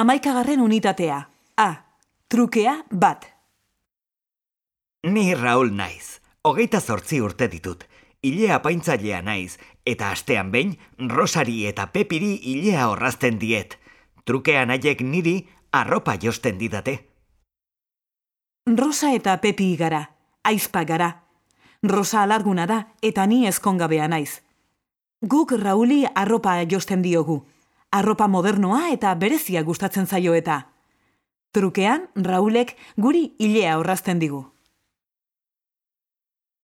Amaikagarren unitatea. A. Trukea bat. Ni Raul naiz. Hogeita zortzi urte ditut. Ile apaintzailea naiz, eta astean behin, Rosari eta Pepiri ilea horrazten diet. Trukean haiek niri arropa josten didate. Rosa eta Pepi gara. Aizpa gara. Rosa alarguna da, eta ni ezkongabea naiz. Guk Rauli arropa josten diogu. Arropa modernoa eta berezia gustatzen zaio eta. Trukean, Raulek guri ilea horrazten digu.